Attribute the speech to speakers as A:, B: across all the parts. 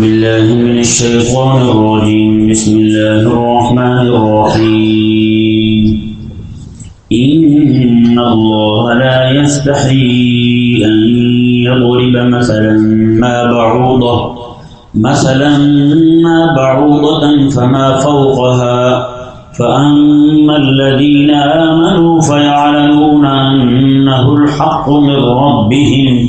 A: بالله من الشيطان الرجيم. بسم الله الرحمن الرحيم. إن الله لا يستحي أن يضرب مثلا ما بعوضة، مثلا ما بعوضة فما فوقها. فأما الذين آمنوا فيعلمون أنه الحق من ربهم.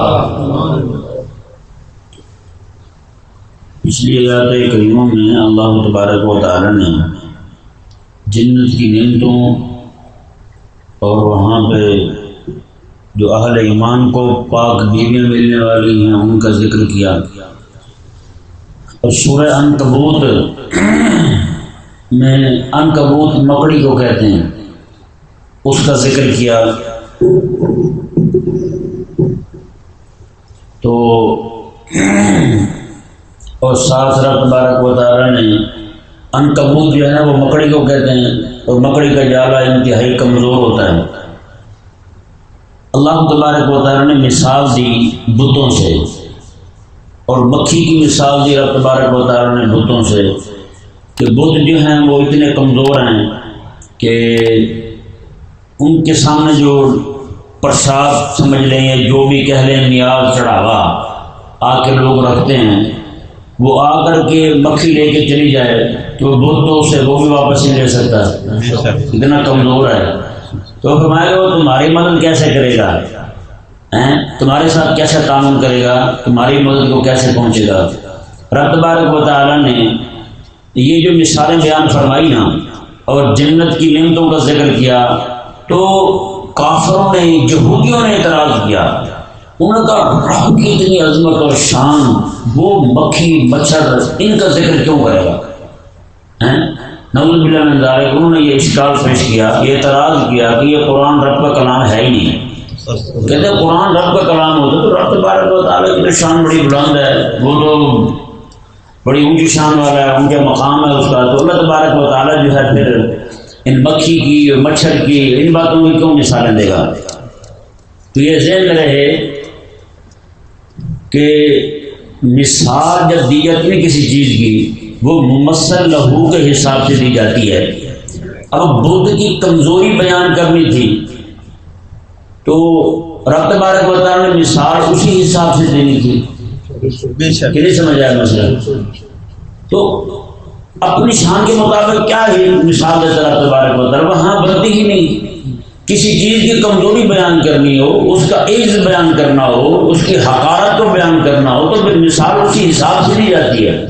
A: پچھلی آیات کریموں میں اللہ تبارک و تعالی نے جنت کی نعمتوں اور وہاں پہ جو اہل ایمان کو پاک بیویاں ملنے والی ہیں، ان کا ذکر کیا۔ اور سورہ انکبوت میں انکبوت مکڑی کو کہتے ہیں۔ اس کا ذکر کیا۔ تو اور ساتھ رب تبارک و تعالی نے ان کبوت جو ہے نا، وہ مکڑی کو کہتے ہیں، اور مکڑی کا جالا انتہائی کمزور ہوتا ہے۔ اللہ تبارک و تعالی نے مثال دی بتوں سے۔ اور مکھی کی مثال دی رب تبارک و تعالی نے بتوں سے۔ کہ بت جو ہیں، وہ اتنے کمزور ہیں کہ ان کے سامنے جو پرساد سمجھ لیں یا جو بھی کہہ لیں نیاز چڑھاوا۔ آ کے لوگ رکھتے ہیں۔ وہ آ کر کے مکھی لے کے چلی جائے تو وہ بت تو اسے وہ بھی واپس نہیں لے سکتا۔ اتنا کمزور ہے۔ تو فرمائے وہ تمہاری مدد کیسے کرے گا؟ تمہارے ساتھ کیسے تعاون کرے گا؟ تمہاری مدد کو کیسے پہنچے گا؟ رب تبارک و تعالیٰ نے یہ جو مثالیں بیان فرمائی نا اور جنت کی نعمتوں کا ذکر کیا تو کافروں نے، یہودیوں نے اعتراض کیا۔ انہوں نے کہا رب کی اتنی عظمت اور شان، وہ مکھی، مچھر، ان کا ذکر کیوں کرے گا؟ ہیں؟ نوز باللہ انہوں نے یہ اشکال پیش کیا، یہ اعتراض کیا کہ یہ قرآن رب کا کلام ہے ہی نہیں۔ کہتے ہیں قرآن رب کا کلام ہوتا تو رب تبارک و تعالیٰ کی شان بڑی بلند ہے۔ وہ تو بڑی اونچی شان والا ہے، ان کے مقام ہے اس کا۔ تو اللہ تبارک و تعالیٰ جو ہے پھر ان مکھی کی، مچھر کی، ان باتوں کی کیوں مثالیں دے گا؟ تو یہ ذہن میں رہے کہ مثال جب دی جاتی ہے کسی چیز کی وہ ممثل لہو کے حساب سے دی جاتی ہے۔ اب بدھ کی کمزوری بیان کرنی تھی تو رب تبارک و تعالیٰ نے مثال اسی حساب سے دینی تھی۔
B: بے شک۔
A: کہ نہیں سمجھ آیا مسئلہ؟ تو اپنی شان کے مطابق کیا ہی مثال دیتا رب تبارک و تعالیٰ؟ وہاں بنتی ہی نہیں۔ کسی چیز کی کمزوری بیان کرنی ہو، اس کا عز بیان کرنا ہو، اس کی حقارت کو بیان کرنا ہو، تو پھر مثال اسی حساب سے دی جاتی ہے۔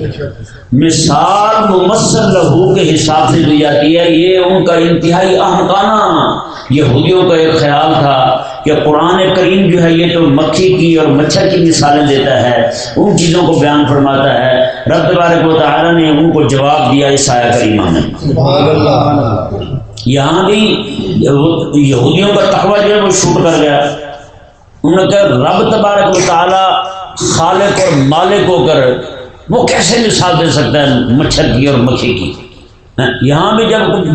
A: مثال ممثل لہو کے حساب سے دی جاتی ہے، یہ ان کا انتہائی احمقانہ یہودیوں کا ایک خیال تھا کہ قرآن کریم جو ہے، یہ تو مکھی کی اور مچھر کی مثالیں دیتا ہے، ان چیزوں کو بیان فرماتا ہے۔ رب تبارک و تعالیٰ نے ان کو جواب دیا اس آیا کریمہ میں۔
B: سبحان اللہ۔
A: یعنی یہاں بھی یہودیوں کا تقوی جو ہے وہ شوٹ کر گیا۔ انہوں نے کہا، رب تبارک و تعالیٰ خالق اور مالک ہو کر وہ کیسے مثال دے سکتا ہے مچھر کی اور مکھی کی؟ ہاں، یہاں بھی جب کچھ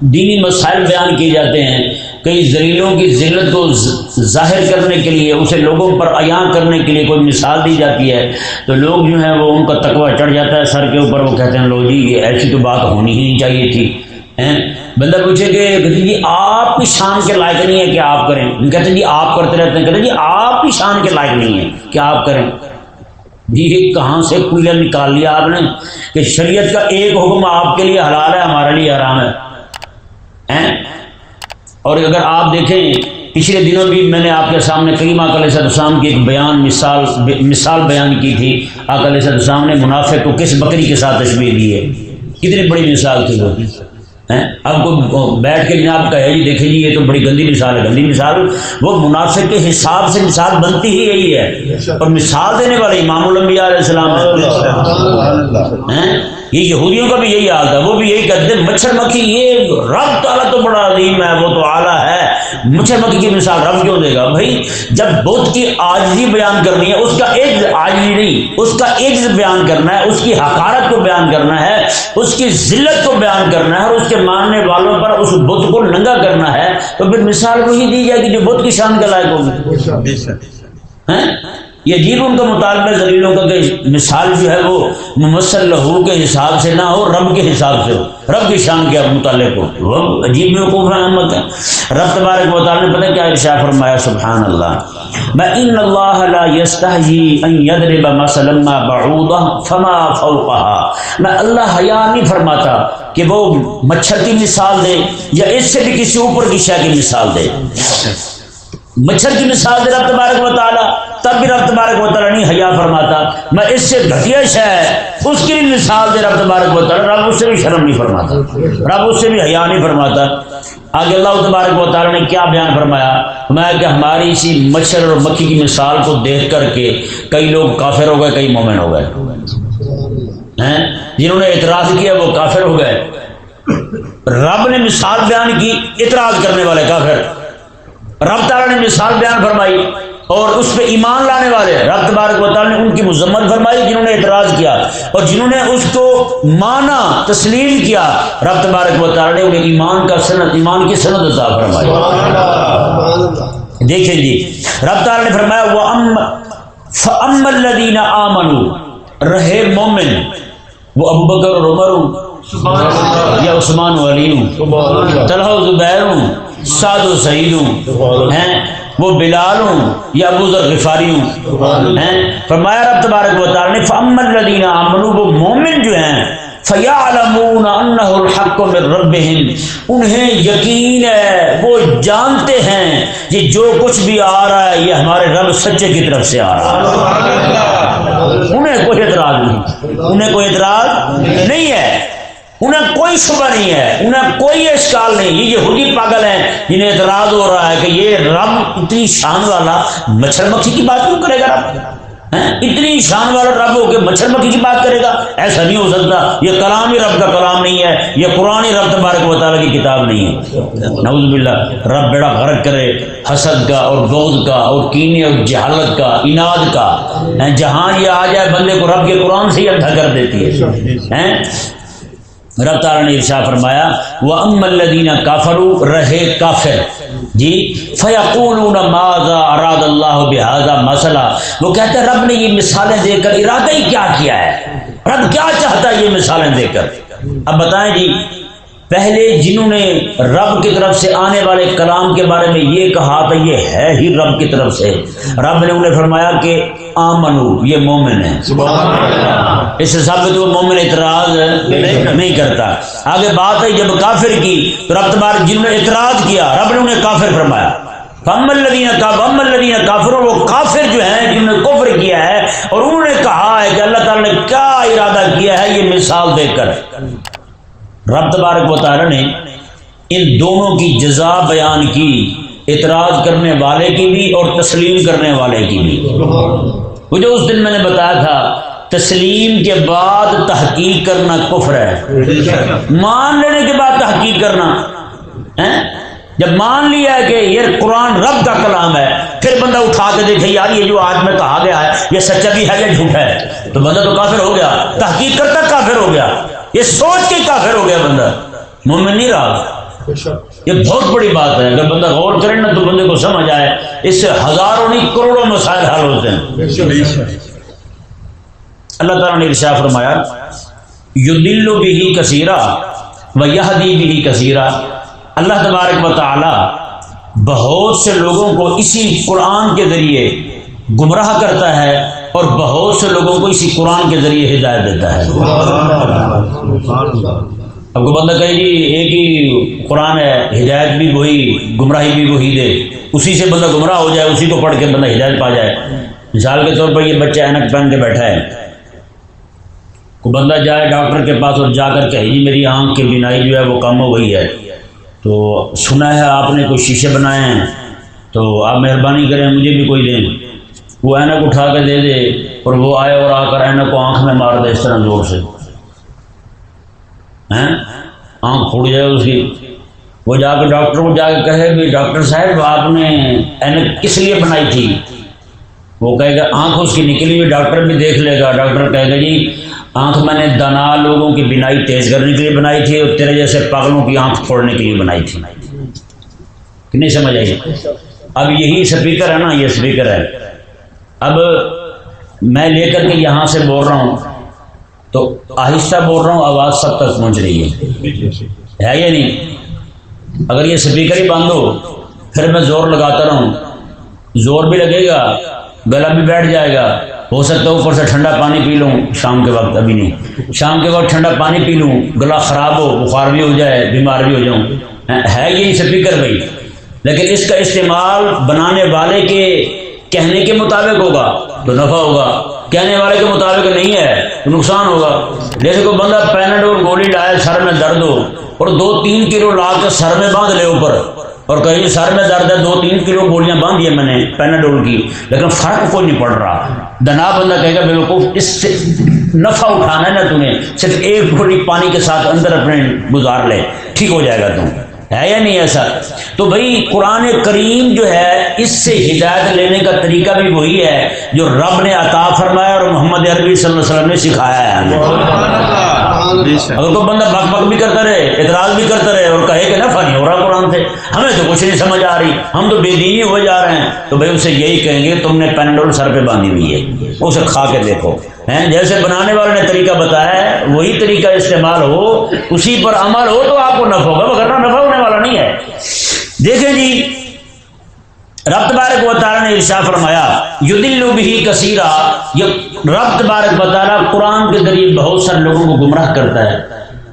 A: دینی مسائل بیان کیے جاتے ہیں، کئی زلیلوں کی ذلت کو ظاہر کرنے کے لیے، اسے لوگوں پر عیاں کرنے کے لیے کوئی مثال دی جاتی ہے، تو لوگ جو ہیں وہ ان کا تقوی چڑھ جاتا ہے، سر کے اوپر وہ کہتے ہیں، لو جی یہ ایسی تو بات ہونی ہی نہیں چاہیے تھی۔ بندہ پوچھے کہ کہتے جی آپ کی شان کے لائق نہیں ہے کہ آپ کریں۔ کہتے ہیں جی آپ کرتے رہتے ہیں۔ کہتے ہیں جی آپ کی شان کے لائق نہیں ہے کہ آپ کریں۔ جی یہ کہاں سے کلیئر نکال لیا آپ نے کہ شریعت کا ایک حکم آپ کے لیے حلال ہے، ہمارے لیے حرام ہے؟ اور اگر آپ دیکھیں، پچھلے دنوں بھی میں نے آپ کے سامنے کریم آک علیہ السلام کی ایک بیان، مثال مثال بیان کی تھی۔ آک علیہ السلام نے منافع کو کس بکری کے ساتھ تشبیہ دی ہے؟ کتنی بڑی مثال تھی وہ۔ اب کو بیٹھ کے جناب کہے جی دیکھیں جی یہ تو بڑی گندی مثال ہے گندی مثال وہ مناسب کے حساب سے مثال بنتی ہی یہی ہے۔ اور مثال دینے والے امام الانبیاء علیہ السلام؟ یہ یہودیوں کا بھی یہی حال تھا وہ بھی یہی کہتے ہیں مچھر مکھی یہ رب تعالیٰ تو بڑا عظیم ہے وہ تو اعلیٰ ہے۔ مچھر مکھی کی مثال رب کیوں دے گا؟ بھائی جب بت کی آجزی بیان کرنی ہے اس کا ایک آجزی نہیں اس کا ایک بیان کرنا ہے اس کی حقارت کو بیان کرنا ہے اس کی ذلت کو بیان کرنا ہے اور اس کے ماننے والوں پر اس بت کو ننگا کرنا ہے۔ تو پھر مثال وہی دی جائے گی جو بت کی شان کے لائق ہوگی؟ یہ عجیب ان کا مطالبہ زلیلوں کا کہ مثال جو ہے وہ ممثل لہو کے حساب سے نہ ہو، رب کے حساب سے ہو۔ رب کی شان کے متعلق ہو۔ رب عجیب میں احمد ہے رب تبارک و تعالیٰ نے پتہ کیا ارشاد فرمایا؟ سبحان اللہ میں ان اللہ لا یستحجی ان یضرب مثلا ما بعوضہ فما فوقها میں اللہ حیا نہیں فرماتا کہ وہ مچھر کی مثال دے یا اس سے بھی کسی اوپر کی شے کی مثال دے۔ مچھر کی مثال دے رب تبارک و تعالیٰ۔ تب بھی رب تبارک و تعالیٰ نہیں حیا فرماتا۔ میں اس سے گھٹیا شہ ہے، اس کی بھی مثال دے رب تبارک و تعالیٰ، رب اس سے بھی شرم نہیں فرماتا۔ رب اس سے بھی حیا نہیں فرماتا۔ آگے اللہ تبارک و تعالیٰ نے کیا بیان فرمایا؟ میں کہ ہماری اسی مچھر اور مکھی کی مثال کو دیکھ کر کے کئی لوگ کافر ہو گئے، کئی مومن ہو گئے۔ ہیں؟ جنہوں نے اعتراض کیا، وہ کافر ہو گئے۔ رب نے مثال بیان کی، اعتراض کرنے والے کافر۔ رب تعالیٰ نے مثال بیان فرمائی۔ اور اس پہ ایمان لانے والے رب تبارک و تعالیٰ نے ان کی مذمت فرمائی جنہوں نے اعتراض کیا اور جنہوں نے اس کو مانا تسلیم کیا رب تبارک و تعالیٰ نے انہیں ایمان کا سند ایمان کی سند عطا فرمائی۔ دیکھیں جی رب تعالیٰ نے فرمایا وہ ام فَأَمَّا الَّذِينَ آمَنُوا۔ رہے مومن وہ ابو بکر اور عمر ہوں یا عثمان و علی ہوں طلحہ و زبیر ہوں سعد و سعید ہوں ہیں؟ وہ بلال ہوں یا ابو ذر غفاری ہوں، ہیں؟ فرمایا رب تبارک و تعالی نے، فَأَمَّا الَّذِينَ آمَنُوا، وہ مومن جو ہیں، فَيَعْلَمُونَ أَنَّهُ الْحَقُّ مِنْ رَبِّهِمْ۔ انہیں یقین ہے، وہ جانتے ہیں کہ جو کچھ بھی آ رہا ہے، یہ ہمارے رب سچے کی طرف سے آ رہا ہے۔ انہیں کوئی اعتراض نہیں، انہیں کوئی اعتراض نہیں ہے۔ انہیں کوئی شبہ نہیں ہے انہیں کوئی اشکال نہیں۔ یہ یہودی پاگل ہیں جنہیں اعتراض ہو رہا ہے کہ یہ رب اتنی شان والا مچھر مکھی کی بات کیوں کرے گا؟ رب اتنی شان والا رب ہو کے مچھر مکھی کی بات کرے گا؟ ایسا نہیں ہو سکتا۔ یہ کلام ہی رب کا کلام نہیں ہے، یہ قرآن ہی رب تبارک و تعالیٰ کی کتاب نہیں ہے۔ نعوذ باللہ، رب بیڑا غرق کرے حسد کا اور بغض کا اور کینے اور جہالت کا، اناد کا۔ جہاں یہ آ جائے، بندے کو رب کے قرآن سے ہی اندھا کر دیتی ہے۔ رب تعالیٰ نے ارشا فرمایا وہ ام الدینہ کافرو رہے کافر۔ جی فیقول ماضا اراد اللہ بحاظہ مسئلہ وہ کہتے ہیں، رب نے یہ مثالیں دے کر ارادہ ہی کیا کیا ہے۔ رب کیا چاہتا ہے یہ مثالیں دے کر؟ اب بتائیں جی پہلے جنہوں نے رب کی طرف سے آنے والے کلام کے بارے میں یہ کہا تھا یہ ہے ہی رب کی طرف سے۔ رب نے انہیں فرمایا کہ آمنو یہ مومن ہے اس سے وہ مومن اعتراض نہیں کرتا۔ آگے بات ہے جب کافر کی تو رب تبارک جنہوں نے اعتراض کیا رب نے انہیں کافر فرمایا۔ فم الدین کام الدین کافر وہ کافر جو ہیں جنہوں نے کفر کیا ہے اور انہوں نے کہا ہے کہ اللہ تعالیٰ نے کیا ارادہ کیا ہے یہ مثال دے کر۔ رب تبارک و تعالیٰ نے ان دونوں کی جزا بیان کی، اعتراض کرنے والے کی بھی اور تسلیم کرنے والے کی بھی۔ وہ جو اس دن میں نے بتایا تھا، تسلیم کے بعد تحقیق کرنا کفر ہے۔ مان لینے کے بعد تحقیق کرنا۔ جب مان لیا کہ یہ قرآن رب کا کلام ہے، پھر بندہ اٹھا کے دیکھے، یار یہ جو آج میں کہا گیا ہے، یہ سچا بھی ہے یا جھوٹ ہے؟ تو بندہ تو کافر ہو گیا۔ تحقیق کرتا کافر ہو گیا۔ یہ سوچ کے کافر ہو گیا بندہ؟ مومن نہیں رہا۔ یہ بہت بڑی بات ہے۔ اگر بندہ غور کرے نا تو بندے کو سمجھ آئے۔ اس سے ہزاروں نہیں، کروڑوں مسائل حل ہوتے ہیں۔ اللہ تعالیٰ نے ارشا فرمایا یو دلو بھی ہی کثیرہ و یہ بھی کثیرہ اللہ تبارک و تعالی بہت سے لوگوں کو اسی قرآن کے ذریعے گمراہ کرتا ہے۔ اور بہت سے لوگوں کو اسی قرآن کے ذریعے ہدایت دیتا ہے۔ اب کو بندہ کہے جی ایک ہی قرآن ہے، ہدایت بھی وہی، گمراہی بھی وہی دے۔ اسی سے بندہ گمراہ ہو جائے، اسی کو پڑھ کے بندہ ہدایت پا جائے۔ مثال کے طور پر یہ بچہ اینک پہن کے بیٹھا ہے۔ کو بندہ جائے ڈاکٹر کے پاس اور جا کر کہے جی میری آنکھ کی بینائی جو ہے وہ کم ہو گئی ہے۔ تو سنا ہے، آپ نے کوئی شیشے بنائے ہیں۔ تو آپ مہربانی کریں، مجھے بھی کوئی دیں۔ وہ اینک اٹھا کے دے دے، اور وہ آئے اور آ کر اینک کو آنکھ میں مار دے اس طرح زور سے۔ ہیں؟ آنکھ پھوٹ جائے اس کی۔ وہ جا کے ڈاکٹر کو جا کے کہے بھی، ڈاکٹر صاحب، آپ نے اینک کس لیے بنائی تھی؟ وہ کہے گا، آنکھ اس کی نکلی ہوئی، ڈاکٹر بھی دیکھ لے گا۔ ڈاکٹر کہے گا جی آنکھ میں نے دنا لوگوں کی بینائی تیز کرنے کے لیے بنائی تھی، اور تیرے جیسے پاگلوں کی آنکھ پھوڑنے کے لیے بنائی تھی۔ نہیں سمجھ آئی؟ اب یہی اسپیکر ہے نا، یہ اسپیکر ہے۔ اب میں لے کر کے یہاں سے بول رہا ہوں تو آہستہ بول رہا ہوں، آواز سب تک پہنچ رہی ہے۔ ہے یا نہیں؟ اگر یہ اسپیکر ہی بند ہو، پھر میں زور لگاتا رہوں۔ زور بھی لگے گا، گلا بھی بیٹھ جائے گا۔ ہو سکتا ہے اوپر سے ٹھنڈا پانی پی لوں، شام کے وقت، ابھی نہیں۔ شام کے وقت ٹھنڈا پانی پی لوں، گلا خراب ہو، بخار بھی ہو جائے، بیمار بھی ہو جاؤں۔ ہے یہ اسپیکر بھائی۔ لیکن اس کا استعمال بنانے والے کے کہنے کے مطابق ہوگا تو نفع ہوگا، کہنے والے کے مطابق نہیں ہے تو نقصان ہوگا۔ جیسے کوئی بندہ پینڈول گولی لائے سر میں درد ہو اور دو تین کلو لا کے سر میں باندھ لے اوپر اور کہیں جی سر میں درد ہے، دو تین کلو گولیاں باندھ دیے میں نے پیناڈول کی، لیکن فرق کوئی نہیں پڑ رہا۔ دنا بندہ کہے گا، بالکل اس سے نفع اٹھانا ہے نا تمہیں، صرف ایک گولی پانی کے ساتھ اندر اپنے گزار لے، ٹھیک ہو جائے گا تم۔ ہے یا نہیں ایسا؟ تو بھائی قرآن کریم جو ہے، اس سے ہدایت لینے کا طریقہ بھی وہی ہے جو رب نے عطا فرمایا اور محمد عربی صلی اللہ علیہ وسلم نے سکھایا ہے۔ ہمیں اگر کوئی بندہ بک بک بھی کرتا رہے، اعتراض بھی کرتا رہے اور کہے کہ نفع نہیں ہو رہا قرآن سے، ہمیں تو کچھ نہیں سمجھ آ رہی، ہم تو بے دینی ہوئے جا رہے ہیں۔ تو بھائی اسے یہی کہیں گے، تم نے پینڈول سر پہ باندھی ہوئی ہے، اسے کھا کے دیکھو۔ جیسے بنانے والے نے طریقہ بتایا ہے، وہی طریقہ استعمال ہو، اسی پر عمل ہو تو آپ کو نفع ہوگا وغیرہ نفع والا نہیں ہے۔ دیکھیں جی رب تبارک و تعالیٰ نے ارشا فرمایا یدل بھی کثیرہ، یہ رب تبارک و تعالیٰ قرآن کے ذریعے بہت سارے لوگوں کو گمراہ کرتا ہے۔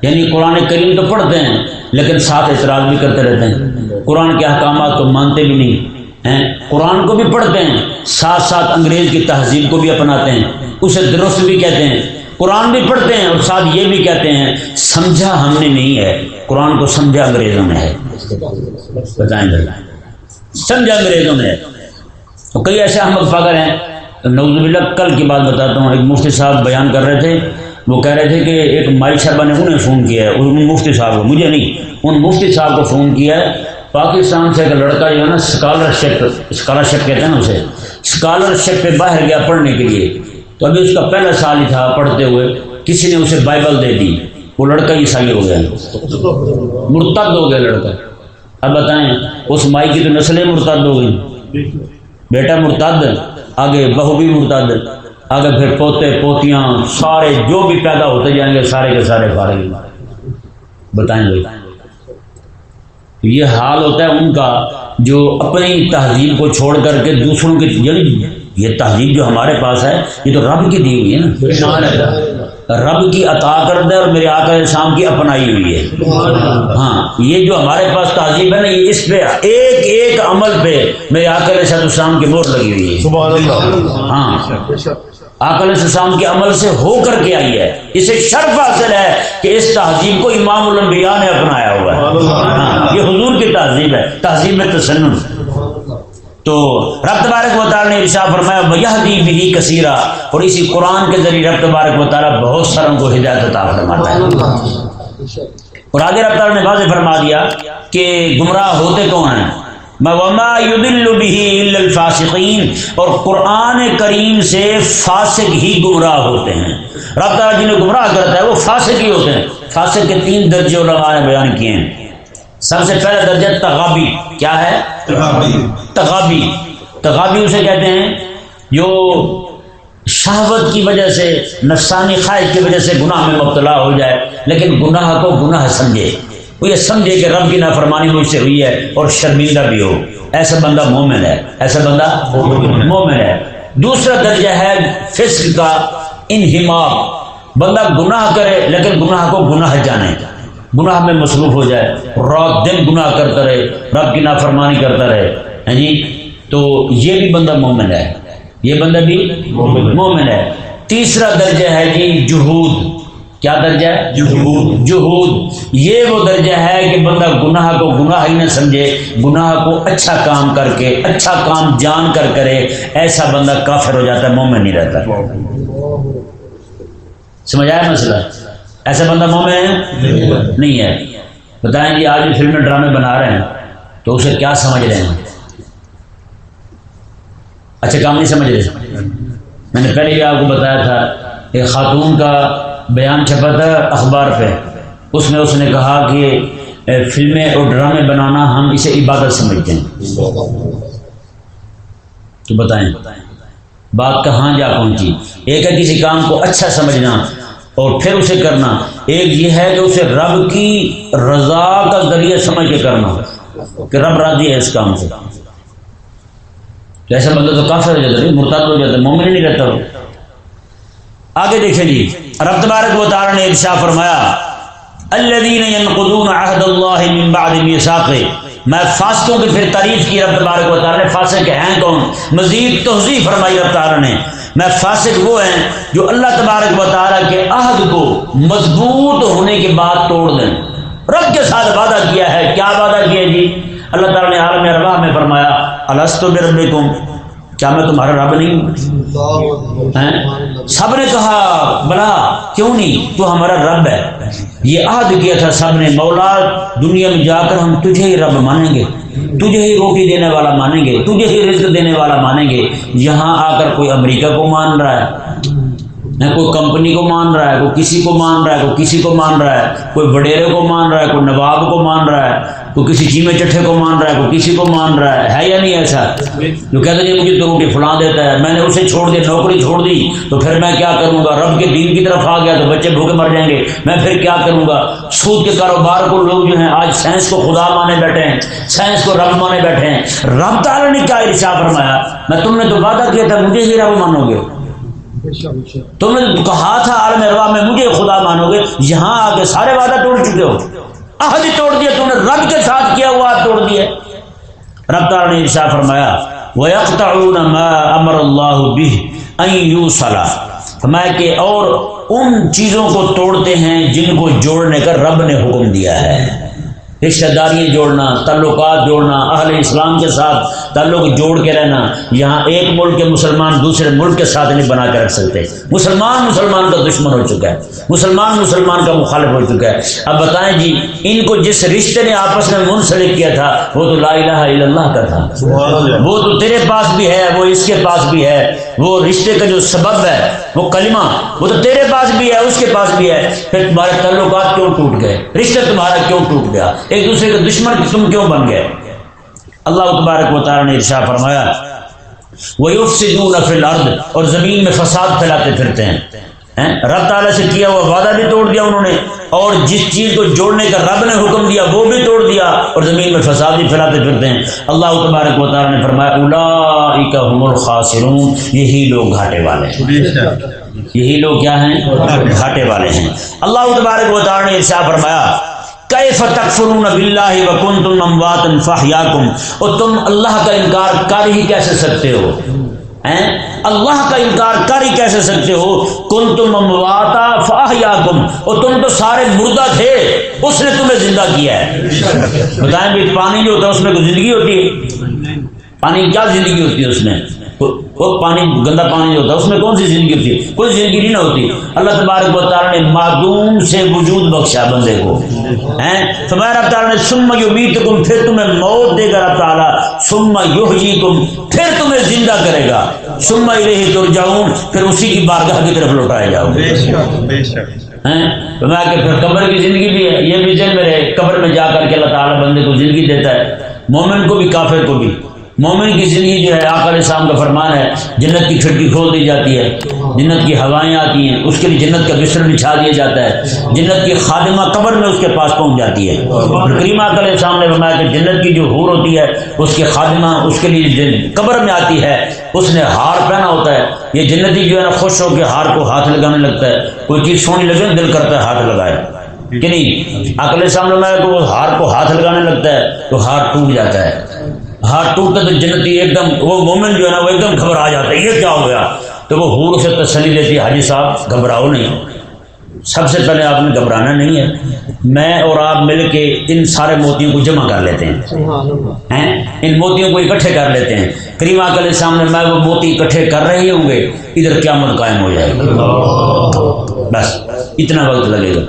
A: یعنی قرآن کریم تو پڑھتے ہیں، لیکن ساتھ اعتراض بھی کرتے رہتے ہیں۔ قرآن کے احکامات کو مانتے بھی نہیں ہیں۔ قرآن کو بھی پڑھتے ہیں، ساتھ ساتھ انگریز کی تہذیب کو بھی اپناتے ہیں۔ اسے درست بھی کہتے ہیں۔ قرآن بھی پڑھتے ہیں اور ساتھ یہ بھی کہتے ہیں، سمجھا ہم نے نہیں ہے، قرآن کو سمجھا انگریزوں نے ہے۔ بتائیں سمجھا انگریزوں نے تو کئی ایسے احمد پاگر ہیں۔ نوز باللہ، کل کی بات بتاتا ہوں۔ ایک مفتی صاحب بیان کر رہے تھے۔ وہ کہہ رہے تھے کہ ایک مائی صاحبہ نے انہیں فون کیا ہے۔ ان مفتی صاحب کو، مجھے نہیں۔ ان مفتی صاحب کو فون کیا ہے۔ پاکستان سے ایک لڑکا جو ہے نا، اسکالرشپ اسکالرشپ کہتے ہیں نا اسے۔ اسکالرشپ پہ باہر گیا پڑھنے کے لیے۔ تو ابھی اس کا پہلا سال ہی تھا پڑھتے ہوئے، کسی نے اسے بائبل دے دی۔ وہ لڑکا عیسائی ہو گیا۔ مرتد ہو گیا لڑکا۔ اب بتائیں، اس مائی کی تو نسلیں مرتد ہو گئی بیٹا مرتد، آگے بہو بھی مرتد۔ آگے پھر پوتے، پوتیاں، سارے جو بھی پیدا ہوتے جائیں گے، سارے کے سارے فارغ بتائیں بھائی، یہ حال ہوتا ہے ان کا جو اپنی تہذیب کو چھوڑ کر کے دوسروں کی یعنی یہ تہذیب جو ہمارے پاس ہے یہ تو رب کی دی ہوئی ہے نا۔ رب کی عطا کردہ اور میرے آقا شام کی اپنائی ہوئی ہے۔ ہاں یہ جو ہمارے پاس تہذیب ہے نا یہ اس پہ ایک ایک عمل پہ میرے آقا علیہ السلام کی مور لگی ہوئی ہے۔ ہاں۔ علیہ السلام کے عمل سے ہو کر کے آئی ہے۔ اسے شرف حاصل ہے کہ اس تہذیب کو امام الانبیاء نے اپنایا ہوا ہے۔ ہاں یہ حضور کی تہذیب ہے۔ تہذیب میں تسنن۔ تو رب تبارک و تعالیٰ نے ارشا فرمایا بہدی بھی کثیرہ اور اسی قرآن کے ذریعے رب تبارک و تعالیٰ بہت ساروں کو ہدایت عطا فرماتا ہے۔ اور آگے رب تعالیٰ نے واضح فرما دیا کہ گمراہ ہوتے کون ہیں؟ وما الا الفاسقین اور قرآن کریم سے فاسق ہی گمراہ ہوتے ہیں۔ رب تعالیٰ جنہیں گمراہ کرتا ہے وہ فاسق ہی ہوتے ہیں۔ فاسق کے تین درجے علماء نے بیان کیے ہیں۔ سب سے پہلا درجہ تغابی کیا ہے؟ تغابی۔ تغابی۔ اسے کہتے ہیں جو شہوت کی وجہ سے نفسانی خواہش کی وجہ سے گناہ میں مبتلا ہو جائے لیکن گناہ کو گناہ سمجھے۔ وہ یہ سمجھے کہ رب کی نافرمانی مجھ سے ہوئی ہے اور شرمندہ بھی ہو۔ ایسا بندہ مومن ہے۔ ایسا بندہ مومن ہے۔ دوسرا درجہ ہے فسق کا انہماق بندہ گناہ کرے لیکن گناہ کو گناہ جانے۔ گناہ میں مصروف ہو جائے رات دن گناہ کرتا رہے رب کی نافرمانی کرتا رہے ہیں جی؟ تو یہ بھی بندہ مومن ہے۔ یہ بندہ بھی مومن ہے۔ تیسرا درجہ ہے جی جہود۔ کیا درجہ؟ ہے
B: جہود۔
A: جہود۔ یہ وہ درجہ ہے کہ بندہ گناہ کو گناہ ہی نہ سمجھے گناہ کو اچھا کام کر کے اچھا کام جان کر کرے ایسا بندہ کافر ہو جاتا ہے مومن نہیں رہتا۔ سمجھ آیا مسئلہ؟ ایسا بندہ مومن ہے؟ نہیں ہے۔ بتائیں جی آج بھی فلمیں ڈرامے بنا رہے ہیں، تو اسے کیا سمجھ رہے ہیں؟ اچھا کام نہیں سمجھ رہے۔ میں نے پہلے بھی آپ کو بتایا تھا، ایک خاتون کا بیان چھپا تھا اخبار پہ۔ اس میں اس نے کہا کہ فلمیں اور ڈرامے بنانا ہم اسے عبادت سمجھتے ہیں۔ تو بتائیں، بات کہاں جا پہنچی؟ ایک ہے کسی کام کو اچھا سمجھنا اور پھر اسے کرنا۔ ایک یہ ہے کہ اسے رب کی رضا کا ذریعہ سمجھ کے کرنا کہ رب راضی ہے اس کام سے۔ تو ایسا بندہ تو کافر ہو جاتا ہے مرتاد ہو جاتا ہے، مومن نہیں رہتا۔ وہ آگے دیکھیں جی رب تبارک و تعالی نے ارشاد فرمایا الذين ينقضون عهد الله من بعد ميثاقه میں فاسقوں کی پھر تعریف کی رب تبارک و تعالی نے، فاسق ہیں کون؟ مزید توضیح فرمائی رب تعالی نے۔ میں فاسق وہ ہیں جو اللہ تبارک و تعالی کے عہد کو مضبوط ہونے کے بعد توڑ دیں۔ رب کے ساتھ وعدہ کیا ہے؟ کیا وعدہ کیا جی؟ اللہ تعالی نے عالم ارواح میں فرمایا، الستو بربکم؟ کیا میں تمہارا رب نہیں ہوں؟ سب نے کہا، بلا، کیوں نہیں؟ تو ہمارا رب ہے۔ یہ عہد کیا تھا سب نے۔ مولا، دنیا میں جا کر ہم تجھے ہی رب مانیں گے۔ تجھے ہی روٹی دینے والا مانیں گے۔ تجھے ہی رزق دینے والا مانیں گے۔ یہاں آ کر کوئی امریکہ کو مان رہا ہے، نہ کوئی کمپنی کو مان رہا ہے، کوئی کسی کو مان رہا ہے، کوئی کسی کو مان رہا ہے، کوئی وڈیرے کو مان رہا ہے، کوئی نواب کو مان رہا ہے۔ کوئی کسی چیمے چٹھے کو مان رہا ہے، کوئی کسی کو مان رہا ہے ہے یا نہیں ایسا؟ جو کہتے ہیں جی، مجھے تو روٹی فلاں دیتا ہے، میں نے اسے چھوڑ دیا نوکری چھوڑ دی، تو پھر میں کیا کروں گا؟ رب کے دین کی طرف آ گیا تو بچے بھوکے مر جائیں گے، میں پھر کیا کروں گا؟ سود کے کاروبار کو لوگ جو ہیں آج سائنس کو خدا مانے بیٹھے ہیں، سائنس کو رب مانے بیٹھے ہیں۔ رب تعالیٰ نے کیا ارشا فرمایا؟ میں تم نے تو وعدہ کیا تھا، مجھے ہی رب مانو گے۔ تم نے کہا تھا، عالم اروا میں مجھے خدا مانو گے، یہاں آ کے سارے وعدہ توڑ چکے ہو۔ عہد توڑ رب کے ساتھ کیا ہوا توڑ دیا رب تعالیٰ نے ارشا فرمایا وہ مَا أَمَرَ اللَّهُ بِهِ أَن يُوصَلَ۔ فرمایا کہ اور ان چیزوں کو توڑتے ہیں جن کو جوڑنے کا رب نے حکم دیا ہے۔ رشتہ داریاں جوڑنا تعلقات جوڑنا اہل اسلام کے ساتھ تعلق جوڑ کے رہنا یہاں ایک ملک کے مسلمان دوسرے ملک کے ساتھ نہیں بنا کے رکھ سکتے۔ مسلمان مسلمان کا دشمن ہو چکا ہے۔ مسلمان مسلمان کا مخالف ہو چکا ہے۔ اب بتائیں جی ان کو جس رشتے نے آپس میں منسلک کیا تھا وہ تو لا الہ الا اللہ کا تھا۔ وہ تو تیرے پاس بھی ہے وہ اس کے پاس بھی ہے۔ وہ رشتے کا جو سبب ہے، وہ کلمہ، وہ تو تیرے پاس بھی ہے، اس کے پاس بھی ہے، پھر تمہارے تعلقات کیوں ٹوٹ گئے؟ رشتے تمہارا کیوں ٹوٹ گیا؟ ایک دوسرے کے دشمن تم کیوں بن گئے؟ اللہ تبارک و تعالیٰ نے ارشا فرمایا وہ فی الارض اور زمین میں فساد پھیلاتے پھرتے ہیں؟ رب تعالیٰ سے کیا ہوا وعدہ بھی توڑ دیا انہوں نے اور جس چیز کو جوڑنے کا رب نے حکم دیا وہ بھی توڑ دیا اور زمین میں فساد بھی پھیلاتے پھرتے ہیں۔ اللہ تبارک و تعالیٰ نے فرمایا اولئک هم الخاسرون، یہی لوگ گھاٹے والے ہیں۔ یہی لوگ کیا ہیں؟ گھاٹے والے ہیں۔ اللہ تبارک و تعالیٰ نے ارشاد فرمایا، کیف تکفرون باللہ وکنتم امواتا فاحیاکم؟ اور تم اللہ کا انکار کر ہی کیسے سکتے ہو؟ ہیں؟ اللہ کا انکار کر ہی کیسے سکتے ہو؟ کنتم امواتا فاحیاکم، اور تم تو سارے مردہ تھے، اس نے تمہیں زندہ کیا ہے۔ بتائیں بھی پانی جو ہوتا ہے، اس میں کوئی زندگی ہوتی ہے؟ پانی کیا زندگی ہوتی ہے اس میں؟ وہ پانی گندا پانی جو ہوتا ہے اس میں کون سی زندگی ہوتی ہے؟ کوئی زندگی نہیں نہ ہوتی۔ اللہ تبارک و تعالیٰ نے معدوم سے وجود بخشا بندے کو۔ ہیں؟ تمہارا رب تعالیٰ نے سم یمیتکم پھر تمہیں موت دے گا رب تعالیٰ۔ سم یحییکم پھر تمہیں زندہ کرے گا۔ سم الیہ ترجعون پھر اسی کی بارگاہ کی طرف لوٹائے جاؤ۔ تو میں کہ پھر قبر کی زندگی بھی ہے یہ بھی ذہن میں رہے قبر میں جا کر کے اللہ تعالیٰ بندے کو زندگی دیتا ہے۔ مومن کو بھی کافر کو بھی۔ مومن کی زندگی جو ہے، آقا علیہ السلام کا فرمان ہے، جنت کی کھڑکی کھول دی جاتی ہے، جنت کی ہوائیں آتی ہیں، اس کے لیے جنت کا بستر بچھا دیا جاتا ہے۔ جنت کی خادمہ قبر میں اس کے پاس پہنچ جاتی ہے۔ اور کریمہ آقا علیہ السلام نے فرمایا کہ جنت کی جو حور ہوتی ہے، اس کے خادمہ اس کے لیے قبر میں آتی ہے۔ اس نے ہار پہنا ہوتا ہے۔ یہ جنتی جو ہے نا، خوش ہو کے ہار کو ہاتھ لگانے لگتا ہے۔ کوئی چیز سونی لگے، دل کرتا ہے ہاتھ لگائے۔ کہ نہیں؟ عقل سامنے میں تو وہ ہار کو ہاتھ لگانے لگتا ہے، تو ہار ٹوٹ جاتا ہے۔ ہاتھ ٹوٹتا تو جنتی ایک دم وہ مومن جو ہے نا وہ ایک دم گھبرا جاتا ہے یہ کیا ہو گیا؟ تو وہ حور سے تسلی لیتی ہے حاجی صاحب گھبراؤ نہیں۔ سب سے پہلے آپ نے گھبرانا نہیں ہے۔ میں اور آپ مل کے ان سارے موتیوں کو جمع کر لیتے ہیں۔ ان موتیوں کو اکٹھے کر لیتے ہیں۔ کریمہ کے سامنے میں وہ موتی اکٹھے کر رہے ہوں گے ادھر قیامت قائم ہو جائے گی۔ بس اتنا وقت لگے گا۔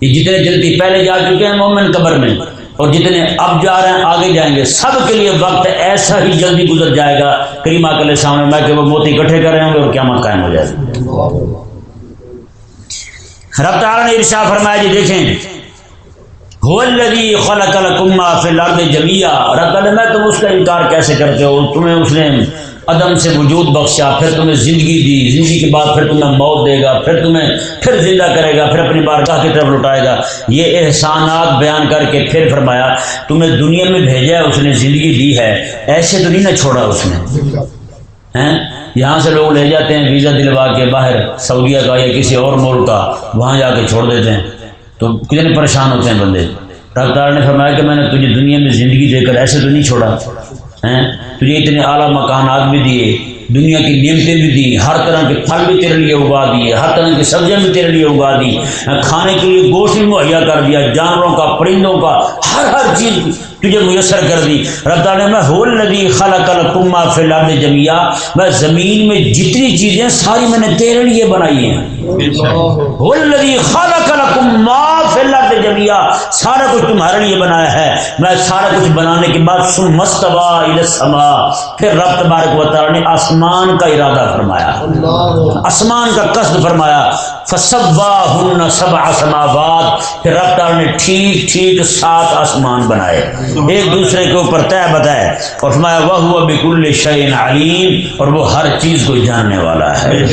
A: یہ جتنے جلدی پہلے جا چکے ہیں مومن قبر میں اور جتنے اب جا رہے ہیں، آگے جائیں گے۔ سب کے لیے وقت ایسا ہی جلدی گزر جائے گا۔ کریمہ کے سامنے میں کہ وہ موتی اکٹھے کر رہے ہوں گے اور قیامت قائم ہو جائے گی۔ رب تعالیٰ نے ارشا فرمایا جی دیکھیں۔ خلق لکم ما فی الارض جميعا رب تعالیٰ میں تم اس کا انکار کیسے کرتے ہو؟ تمہیں اس نے عدم سے وجود بخشا، پھر تمہیں زندگی دی، زندگی کے بعد پھر تمہیں موت دے گا، پھر تمہیں پھر زندہ کرے گا، پھر اپنی بارگاہ کی طرف لوٹائے گا۔ یہ احسانات بیان کر کے پھر فرمایا، تمہیں دنیا میں بھیجا ہے، اس نے زندگی دی ہے۔ ایسے تو نہیں نہ چھوڑا اس نے۔ یہاں سے لوگ لے جاتے ہیں، ویزا دلوا کے باہر سعودیہ کا یا کسی اور ملک کا، وہاں جا کے چھوڑ دیتے ہیں۔ تو کتنے پریشان ہوتے ہیں بندے۔ رفتار نے فرمایا کہ میں نے تجھے دنیا میں زندگی دے کر ایسے تو نہیں چھوڑا۔ ہیں؟ تجھے اتنے اعلیٰ مکانات بھی دیے، دنیا کی نعمتیں بھی دی ہر طرح کے پھل بھی تیرے لیے اگا دیے، ہر طرح کی سبزیاں بھی تیرے لیے اگا دی کھانے کے لیے گوشت بھی مہیا کر دیا، جانوروں کا، پرندوں کا ہر ہر چیز تجھے میسر کر دی۔ رب تعالیٰ میں ہول ندی خلا کل کما فلاد جمیا میں زمین میں جتنی چیزیں ساری میں نے تیرے لیے بنائی ہیں۔ ہول ندی خلا کل کما فلاد جمیا سارا کچھ تمہارے لیے بنایا ہے۔ میں سارا کچھ بنانے کے بعد سن مستوا سما پھر رب تبارک و تعالیٰ نے آسمان کا ارادہ فرمایا۔ آسمان کا قصد فرمایا۔ فسبا ہن سبع سماوات۔ پھر رب تعالیٰ نے ٹھیک ٹھیک سات آسمان آسمان بنائے۔ ایک دوسرے کے اوپر طے بتائے۔ اور فرمایا وہ ہوا بکل شعین علیم اور وہ ہر چیز کو جاننے والا ہے۔